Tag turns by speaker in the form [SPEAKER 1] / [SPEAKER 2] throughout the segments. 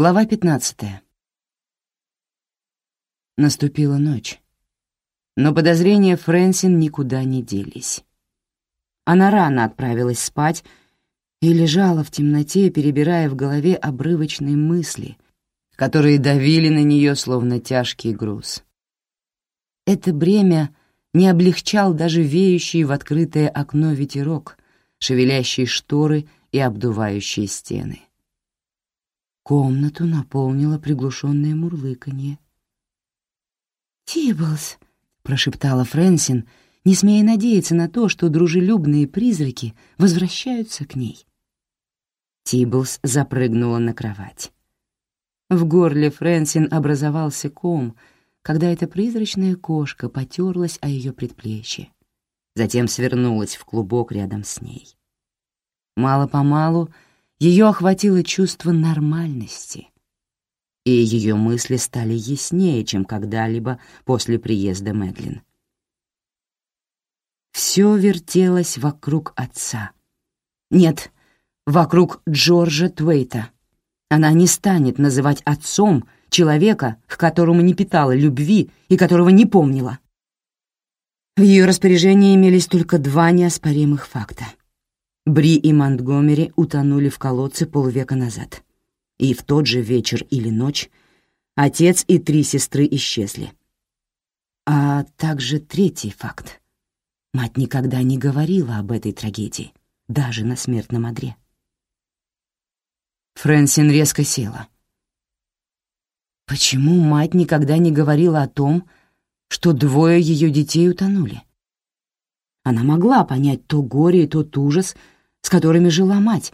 [SPEAKER 1] Глава 15. Наступила ночь, но подозрения Фрэнсин никуда не делись. Она рано отправилась спать и лежала в темноте, перебирая в голове обрывочные мысли, которые давили на нее словно тяжкий груз. Это бремя не облегчал даже веющий в открытое окно ветерок, шевелящий шторы и обдувающие стены. Комнату наполнило приглушенное мурлыканье. «Тиблс!» — прошептала Фрэнсин, не смея надеяться на то, что дружелюбные призраки возвращаются к ней. Тиблс запрыгнула на кровать. В горле Фрэнсин образовался ком, когда эта призрачная кошка потерлась о ее предплечье, затем свернулась в клубок рядом с ней. Мало-помалу ее охватило чувство нормальности, и ее мысли стали яснее, чем когда-либо после приезда Мэдлин. Все вертелось вокруг отца. Нет, вокруг Джорджа Твейта. Она не станет называть отцом человека, к которому не питала любви и которого не помнила. В ее распоряжении имелись только два неоспоримых факта — Бри и Монтгомери утонули в колодце полвека назад. И в тот же вечер или ночь отец и три сестры исчезли. А также третий факт. Мать никогда не говорила об этой трагедии, даже на смертном одре. Фрэнсин резко села. Почему мать никогда не говорила о том, что двое ее детей утонули? Она могла понять то горе и тот ужас, с которыми жила мать,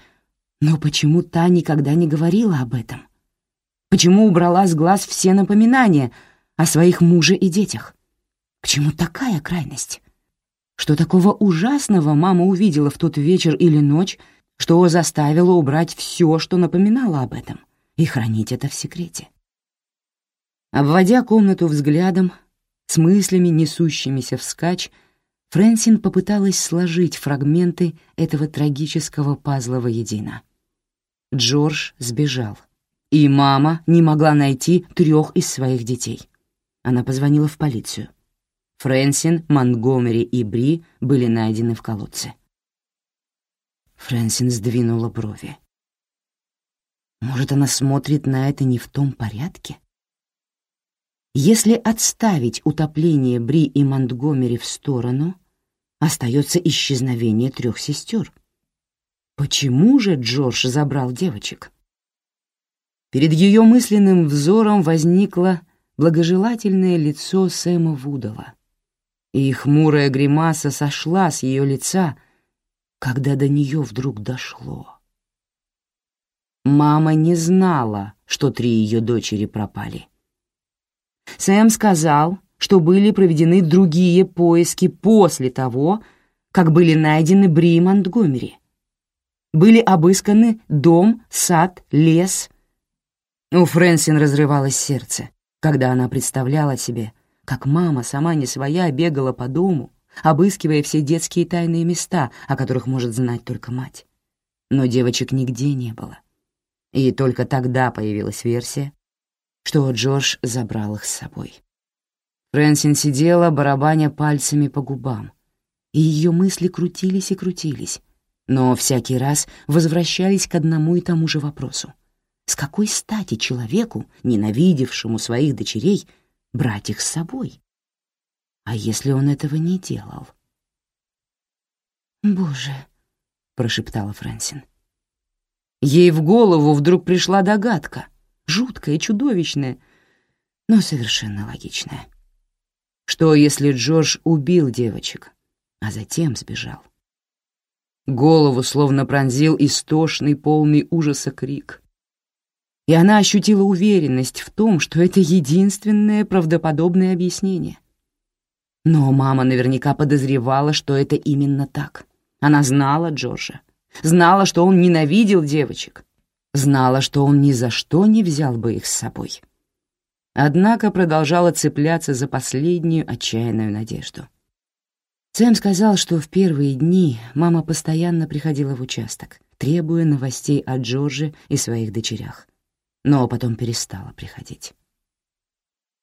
[SPEAKER 1] но почему та никогда не говорила об этом? Почему убрала с глаз все напоминания о своих муже и детях? К чему такая крайность? Что такого ужасного мама увидела в тот вечер или ночь, что заставило убрать все, что напоминало об этом, и хранить это в секрете? Обводя комнату взглядом, с мыслями, несущимися вскачь, Фрэнсин попыталась сложить фрагменты этого трагического пазла воедино. Джордж сбежал, и мама не могла найти трех из своих детей. Она позвонила в полицию. Фрэнсин, Монгомери и Бри были найдены в колодце. Фрэнсин сдвинула брови. Может, она смотрит на это не в том порядке? Если отставить утопление Бри и Монтгомери в сторону, остается исчезновение трех сестер. Почему же Джордж забрал девочек? Перед ее мысленным взором возникло благожелательное лицо Сэма Вудала, и хмурая гримаса сошла с ее лица, когда до нее вдруг дошло. Мама не знала, что три ее дочери пропали. Сэм сказал, что были проведены другие поиски после того, как были найдены Бри и Монтгомери. Были обысканы дом, сад, лес. У Фрэнсин разрывалось сердце, когда она представляла себе, как мама, сама не своя, бегала по дому, обыскивая все детские тайные места, о которых может знать только мать. Но девочек нигде не было. И только тогда появилась версия, что Джордж забрал их с собой. Фрэнсин сидела, барабаня пальцами по губам, и ее мысли крутились и крутились, но всякий раз возвращались к одному и тому же вопросу. С какой стати человеку, ненавидевшему своих дочерей, брать их с собой? А если он этого не делал? «Боже», — прошептала Фрэнсин. Ей в голову вдруг пришла догадка — жуткое, чудовищное, но совершенно логичное. Что, если Джордж убил девочек, а затем сбежал? Голову словно пронзил истошный, полный ужаса крик. И она ощутила уверенность в том, что это единственное правдоподобное объяснение. Но мама наверняка подозревала, что это именно так. Она знала Джорджа, знала, что он ненавидел девочек, Знала, что он ни за что не взял бы их с собой. Однако продолжала цепляться за последнюю отчаянную надежду. Сэм сказал, что в первые дни мама постоянно приходила в участок, требуя новостей о Джорже и своих дочерях. но потом перестала приходить.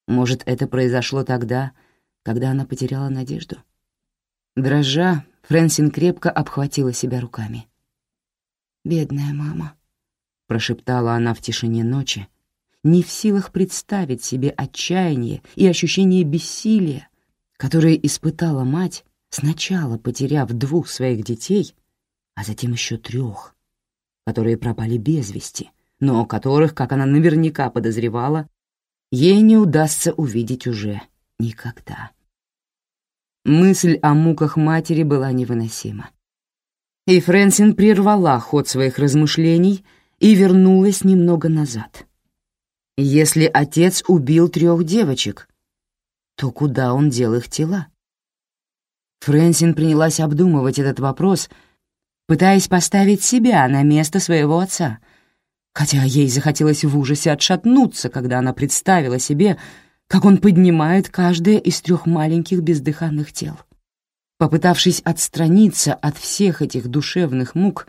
[SPEAKER 1] Может, это произошло тогда, когда она потеряла надежду? Дрожа, Фрэнсин крепко обхватила себя руками. «Бедная мама», — прошептала она в тишине ночи, не в силах представить себе отчаяние и ощущение бессилия, которое испытала мать, сначала потеряв двух своих детей, а затем еще трех, которые пропали без вести, но которых, как она наверняка подозревала, ей не удастся увидеть уже никогда. Мысль о муках матери была невыносима. И Фрэнсин прервала ход своих размышлений и вернулась немного назад. Если отец убил трех девочек, то куда он дел их тела? Фрэнсин принялась обдумывать этот вопрос, пытаясь поставить себя на место своего отца, хотя ей захотелось в ужасе отшатнуться, когда она представила себе, как он поднимает каждое из трех маленьких бездыханных тел. Попытавшись отстраниться от всех этих душевных мук,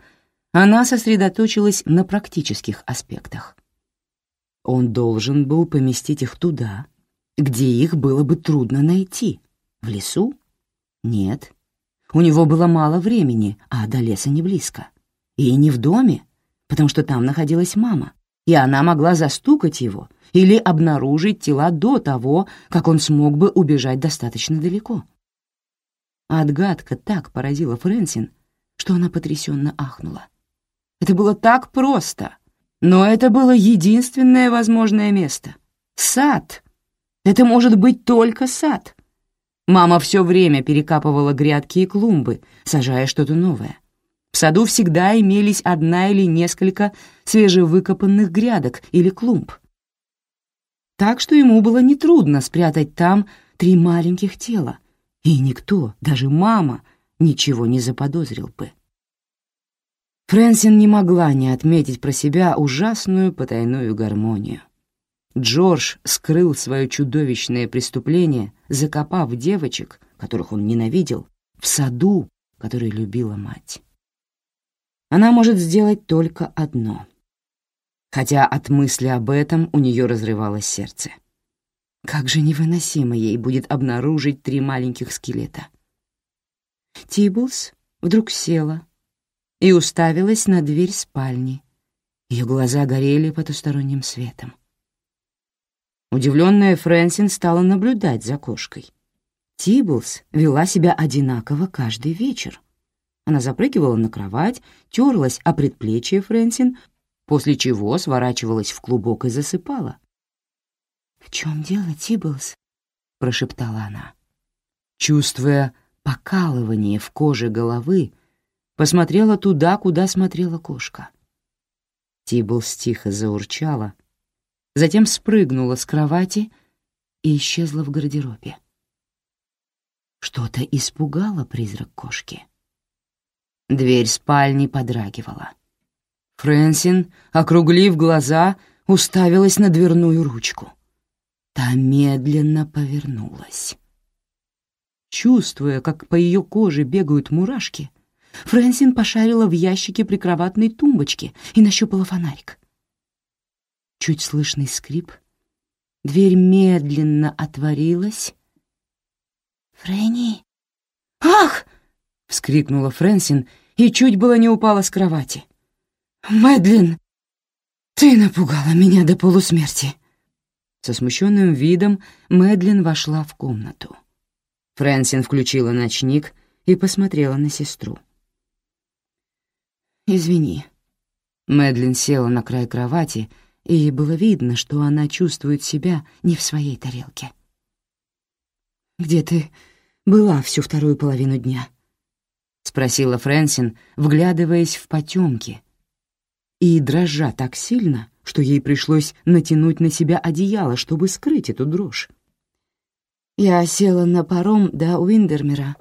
[SPEAKER 1] она сосредоточилась на практических аспектах. Он должен был поместить их туда, где их было бы трудно найти. В лесу? Нет. У него было мало времени, а до леса не близко. И не в доме, потому что там находилась мама, и она могла застукать его или обнаружить тела до того, как он смог бы убежать достаточно далеко. Отгадка так поразила Фрэнсин, что она потрясенно ахнула. Это было так просто, но это было единственное возможное место. Сад. Это может быть только сад. Мама все время перекапывала грядки и клумбы, сажая что-то новое. В саду всегда имелись одна или несколько свежевыкопанных грядок или клумб. Так что ему было нетрудно спрятать там три маленьких тела, и никто, даже мама, ничего не заподозрил бы. Фрэнсин не могла не отметить про себя ужасную потайную гармонию. Джордж скрыл свое чудовищное преступление, закопав девочек, которых он ненавидел, в саду, который любила мать. Она может сделать только одно. Хотя от мысли об этом у нее разрывалось сердце. Как же невыносимо ей будет обнаружить три маленьких скелета. Тиблс вдруг села, и уставилась на дверь спальни. Ее глаза горели потусторонним светом. Удивленная Фрэнсин стала наблюдать за кошкой. Тиблс вела себя одинаково каждый вечер. Она запрыгивала на кровать, терлась о предплечье Фрэнсин, после чего сворачивалась в клубок и засыпала. «В чем дело, Тиблс?» — прошептала она. Чувствуя покалывание в коже головы, посмотрела туда, куда смотрела кошка. Тиблс тихо заурчала, затем спрыгнула с кровати и исчезла в гардеробе. Что-то испугало призрак кошки. Дверь спальни подрагивала. Фрэнсин, округлив глаза, уставилась на дверную ручку. Та медленно повернулась. Чувствуя, как по ее коже бегают мурашки, Фрэнсин пошарила в ящике прикроватной тумбочки и нащупала фонарик. Чуть слышный скрип. Дверь медленно отворилась. «Фрэнни!» «Ах!» — вскрикнула Фрэнсин и чуть было не упала с кровати. «Мэдлин, ты напугала меня до полусмерти!» Со смущенным видом Мэдлин вошла в комнату. Фрэнсин включила ночник и посмотрела на сестру. «Извини». Мэдлин села на край кровати, и было видно, что она чувствует себя не в своей тарелке. «Где ты была всю вторую половину дня?» — спросила Фрэнсин, вглядываясь в потемки, и дрожа так сильно, что ей пришлось натянуть на себя одеяло, чтобы скрыть эту дрожь. Я села на паром до Уиндермера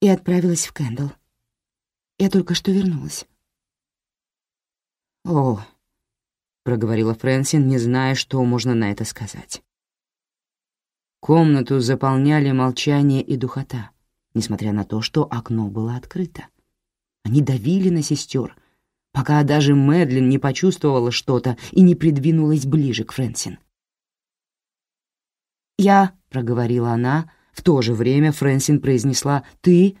[SPEAKER 1] и отправилась в Кэндл. Я только что вернулась. «О», — проговорила Фрэнсин, не зная, что можно на это сказать. Комнату заполняли молчание и духота, несмотря на то, что окно было открыто. Они давили на сестер, пока даже Мэдлин не почувствовала что-то и не придвинулась ближе к Фрэнсин. «Я», — проговорила она, в то же время Фрэнсин произнесла «ты».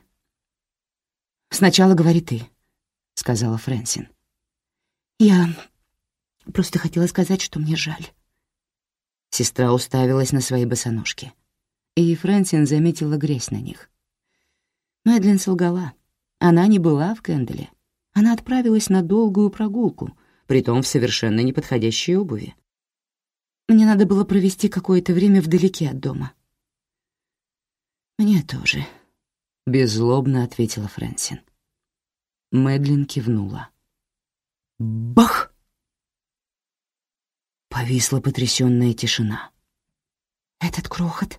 [SPEAKER 1] «Сначала говори ты», — сказала Фрэнсин. «Я просто хотела сказать, что мне жаль». Сестра уставилась на свои босоножки, и Фрэнсин заметила грязь на них. Мэдлин солгала. Она не была в Кэнделе. Она отправилась на долгую прогулку, притом в совершенно неподходящей обуви. Мне надо было провести какое-то время вдалеке от дома. «Мне тоже», — беззлобно ответила Фрэнсин. Мэдлин кивнула. Бах! Повисла потрясённая тишина. «Этот крохот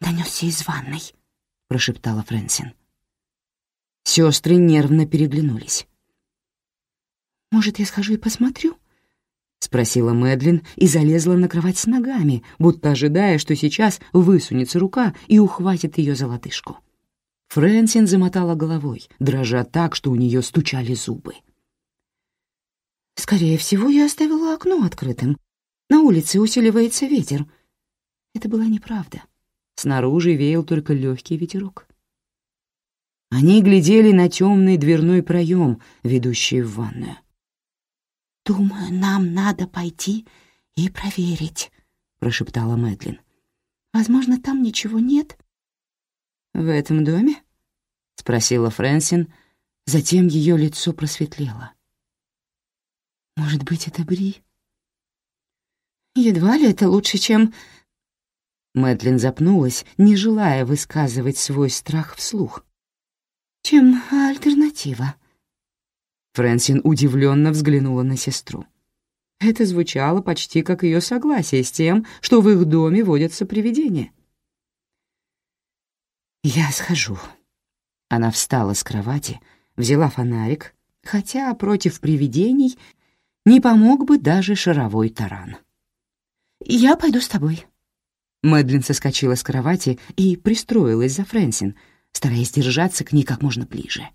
[SPEAKER 1] донёсся из ванной», — прошептала Фрэнсин. Сёстры нервно переглянулись. «Может, я схожу и посмотрю?» — спросила Мэдлин и залезла на кровать с ногами, будто ожидая, что сейчас высунется рука и ухватит её за лодыжку. Фрэнсин замотала головой, дрожа так, что у неё стучали зубы. «Скорее всего, я оставила окно открытым. На улице усиливается ветер». Это была неправда. Снаружи веял только легкий ветерок. Они глядели на темный дверной проем, ведущий в ванную. «Думаю, нам надо пойти и проверить», — прошептала Мэдлин. «Возможно, там ничего нет». «В этом доме?» — спросила Фрэнсин, затем ее лицо просветлело. «Может быть, это Бри?» «Едва ли это лучше, чем...» Мэдлин запнулась, не желая высказывать свой страх вслух. «Чем альтернатива?» Фрэнсин удивленно взглянула на сестру. Это звучало почти как ее согласие с тем, что в их доме водятся привидения. «Я схожу». Она встала с кровати, взяла фонарик, хотя против привидений не помог бы даже шаровой таран. «Я пойду с тобой». Мэдлин соскочила с кровати и пристроилась за Фрэнсин, стараясь держаться к ней как можно ближе.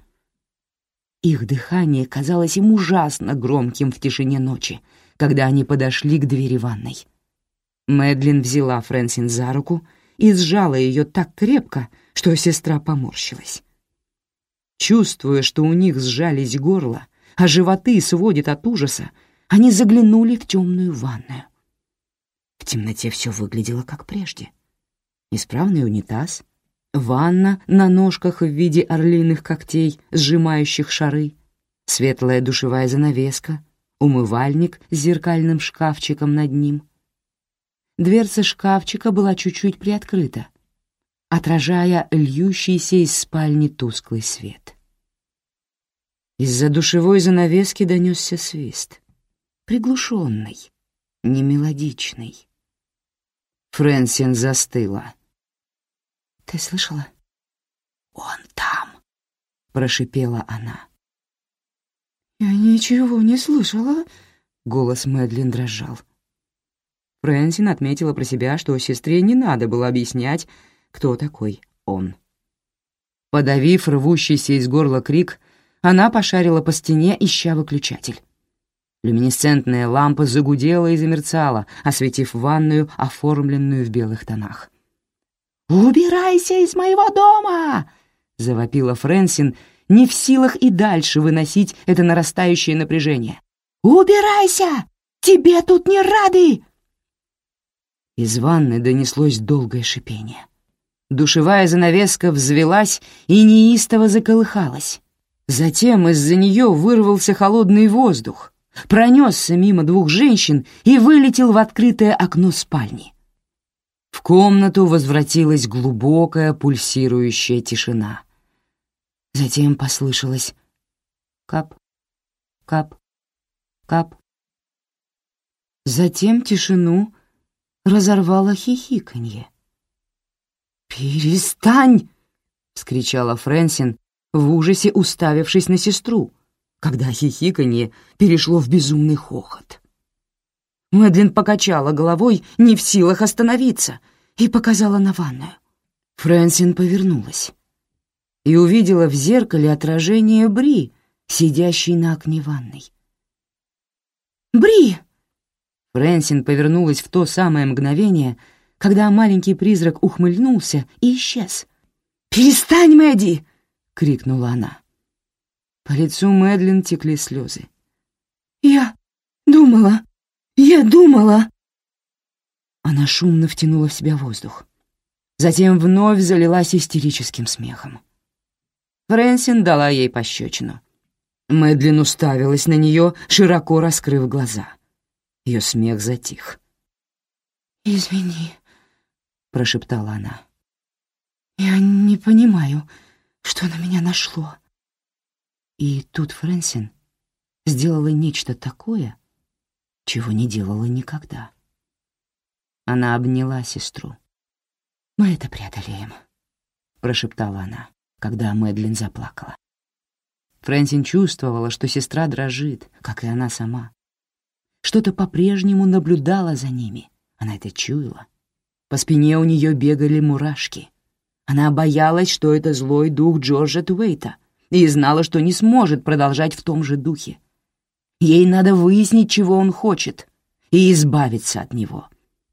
[SPEAKER 1] Их дыхание казалось им ужасно громким в тишине ночи, когда они подошли к двери ванной. Мэдлин взяла Фрэнсин за руку и сжала ее так крепко, что сестра поморщилась. Чувствуя, что у них сжались горло, а животы сводит от ужаса, они заглянули в темную ванную. В темноте все выглядело как прежде. Исправный унитаз, ванна на ножках в виде орлиных когтей, сжимающих шары, светлая душевая занавеска, умывальник с зеркальным шкафчиком над ним. Дверца шкафчика была чуть-чуть приоткрыта, отражая льющийся из спальни тусклый свет. Из-за душевой занавески донесся свист, приглушенный, немелодичный. Фрэнсин застыла. «Ты слышала?» «Он там», — прошипела она. «Я ничего не слышала», — голос Мэдлин дрожал. Фрэнсин отметила про себя, что сестре не надо было объяснять, кто такой он. Подавив рвущийся из горла крик, она пошарила по стене, ища выключатель. Люминесцентная лампа загудела и замерцала, осветив ванную, оформленную в белых тонах. «Убирайся из моего дома!» — завопила Фрэнсин, не в силах и дальше выносить это нарастающее напряжение. «Убирайся! Тебе тут не рады!» Из ванны донеслось долгое шипение. Душевая занавеска взвелась и неистово заколыхалась. Затем из-за нее вырвался холодный воздух, пронесся мимо двух женщин и вылетел в открытое окно спальни. В комнату возвратилась глубокая пульсирующая тишина. Затем послышалось кап, кап, кап. Затем тишину разорвало хихиканье. «Перестань!» — вскричала Фрэнсин, в ужасе уставившись на сестру, когда хихиканье перешло в безумный хохот. Мэдлин покачала головой, не в силах остановиться, и показала на ванную. Фрэнсин повернулась и увидела в зеркале отражение Бри, сидящей на окне ванной. Бри!» Фрэнсин повернулась в то самое мгновение, когда маленький призрак ухмыльнулся и исчез. «Перестань, Мэдди!» — крикнула она. По лицу Мэдлин текли слезы. «Я думала, я думала...» Она шумно втянула в себя воздух. Затем вновь залилась истерическим смехом. Фрэнсин дала ей пощечину. Мэдлин уставилась на нее, широко раскрыв глаза. Ее смех затих. «Извини», — прошептала она. «Я не понимаю, что на меня нашло». И тут Фрэнсин сделала нечто такое, чего не делала никогда. Она обняла сестру. «Мы это преодолеем», — прошептала она, когда Мэдлин заплакала. Фрэнсин чувствовала, что сестра дрожит, как и она сама. Что-то по-прежнему наблюдало за ними, она это чуяла. По спине у нее бегали мурашки. Она боялась, что это злой дух Джорджа Туэйта, и знала, что не сможет продолжать в том же духе. Ей надо выяснить, чего он хочет, и избавиться от него.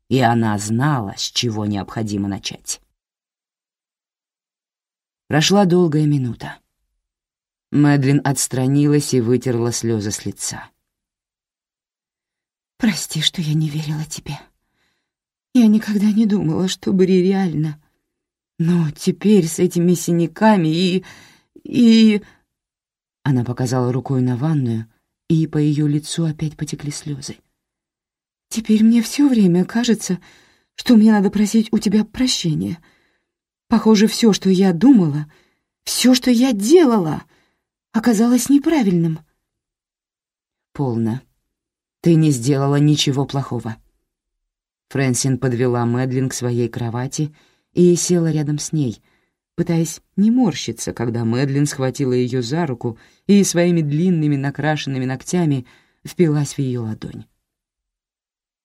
[SPEAKER 1] И она знала, с чего необходимо начать. Прошла долгая минута. Мэдлин отстранилась и вытерла слезы с лица. «Прости, что я не верила тебе. Я никогда не думала, что Бри реально. Но теперь с этими синяками и... и...» Она показала рукой на ванную, и по ее лицу опять потекли слезы. «Теперь мне все время кажется, что мне надо просить у тебя прощения. Похоже, все, что я думала, все, что я делала...» оказалось неправильным. «Полно. Ты не сделала ничего плохого». Фрэнсин подвела Мэдлин к своей кровати и села рядом с ней, пытаясь не морщиться, когда Мэдлин схватила ее за руку и своими длинными накрашенными ногтями впилась в ее ладонь.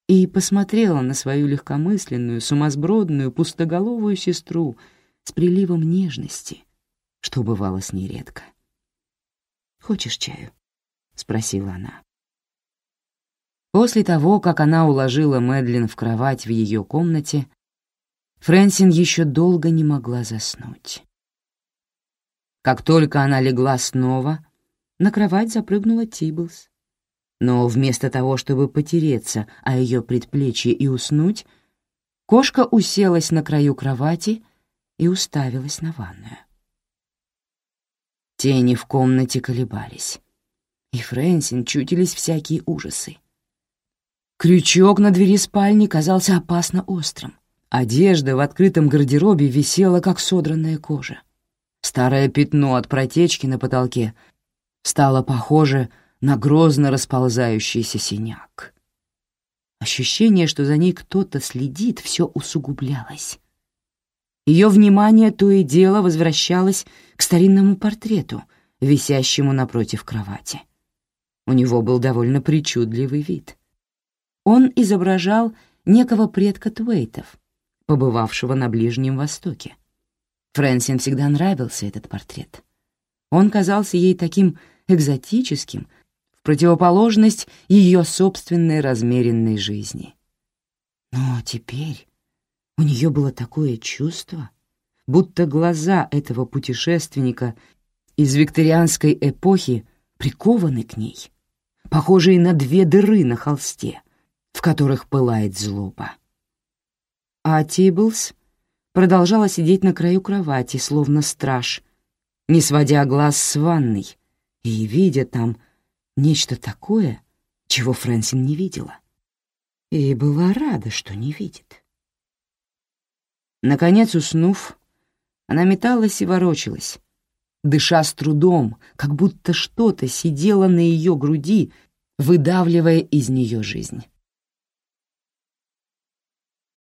[SPEAKER 1] И посмотрела на свою легкомысленную, сумасбродную, пустоголовую сестру с приливом нежности, что бывало с ней редко. «Хочешь чаю?» — спросила она. После того, как она уложила Мэдлин в кровать в ее комнате, Фрэнсин еще долго не могла заснуть. Как только она легла снова, на кровать запрыгнула Тиблс. Но вместо того, чтобы потереться о ее предплечье и уснуть, кошка уселась на краю кровати и уставилась на ванную. Тени в комнате колебались, и Фрэнсин чутились всякие ужасы. Крючок на двери спальни казался опасно острым. Одежда в открытом гардеробе висела, как содранная кожа. Старое пятно от протечки на потолке стало похоже на грозно расползающийся синяк. Ощущение, что за ней кто-то следит, все усугублялось. Ее внимание то и дело возвращалось к старинному портрету, висящему напротив кровати. У него был довольно причудливый вид. Он изображал некого предка Туэйтов, побывавшего на Ближнем Востоке. Фрэнсин всегда нравился этот портрет. Он казался ей таким экзотическим, в противоположность ее собственной размеренной жизни. Но теперь у нее было такое чувство, будто глаза этого путешественника из викторианской эпохи прикованы к ней, похожие на две дыры на холсте, в которых пылает злоба. А Тиблс продолжала сидеть на краю кровати, словно страж, не сводя глаз с ванной и видя там нечто такое, чего Фрэнсин не видела. И была рада, что не видит. Наконец, уснув, она металась и ворочалась, дыша с трудом, как будто что-то сидело на ее груди, выдавливая из нее жизнь.